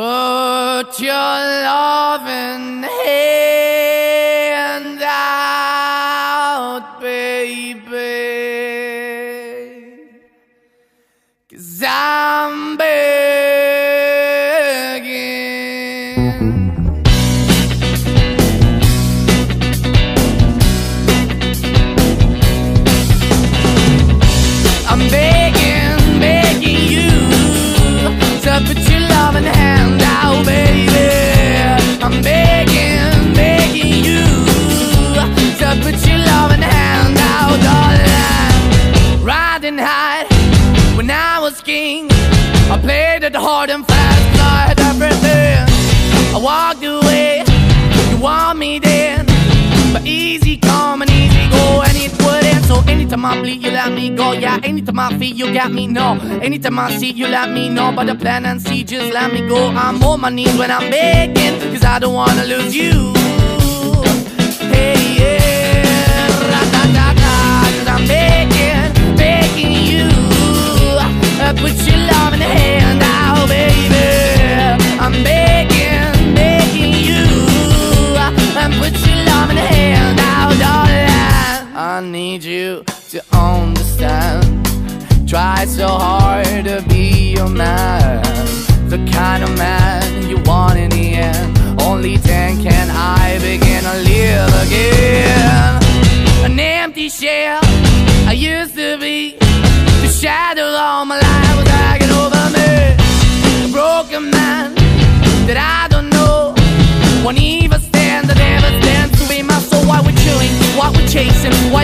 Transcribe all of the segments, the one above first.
Put your loving hand out, baby. Cause I'm begging. Riding high when I was king, I played it hard and fast, I had everything. I walked away, you want me then, but easy come and easy go, and it wouldn't. So anytime I bleed, you let me go. Yeah, anytime I feel, you got me. No, anytime I see, you let me know. But the plan and see, just let me go. I'm on my knees when I'm begging, cause I don't wanna lose you. Hey, yeah, love in the hand out, darling. I need you to understand. Try so hard to be your man, the kind of man you want in the end. Only then can I begin to live again. An empty shell I used to be. The shadow all my life was hanging over me. A broken man that I don't know. Won't even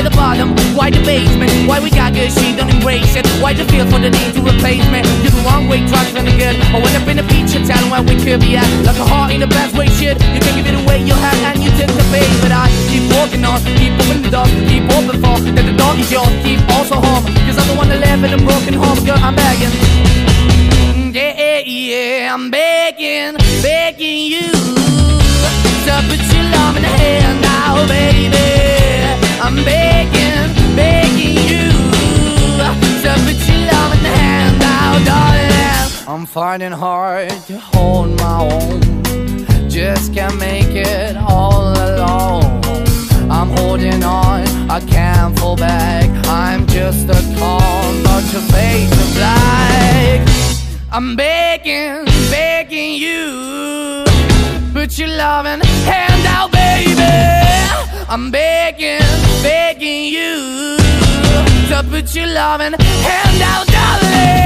the bottom, why the basement, why we got good, she don't embrace it. Why the feel for the need to replace me? You're the wrong way, trying to good. I went up in a feature town where we could be at. Like a heart in the best way, shit. You can't give it away, you have, and you take the bait. But I keep walking on, keep opening the door, keep open for that the dog is yours, keep also home. Cause I'm the one that live in a broken home, girl, I'm begging. Yeah, yeah, I'm begging, begging you to put your love in the hand now, baby. I'm finding hard to hold my own. Just can't make it all alone. I'm holding on, I can't fall back. I'm just a call, not your face black. I'm begging, begging you. Put your loving hand out, baby. I'm begging, begging you to put your loving hand out, darling.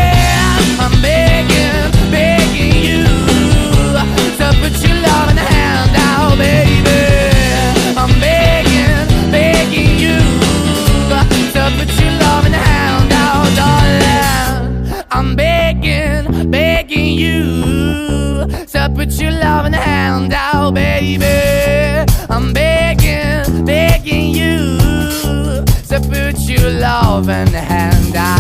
Put your loving hand out, baby. I'm begging, begging you to put your loving hand out, darling. I'm begging, begging you to put your loving hand out, baby. I'm begging, begging you to put your loving hand out.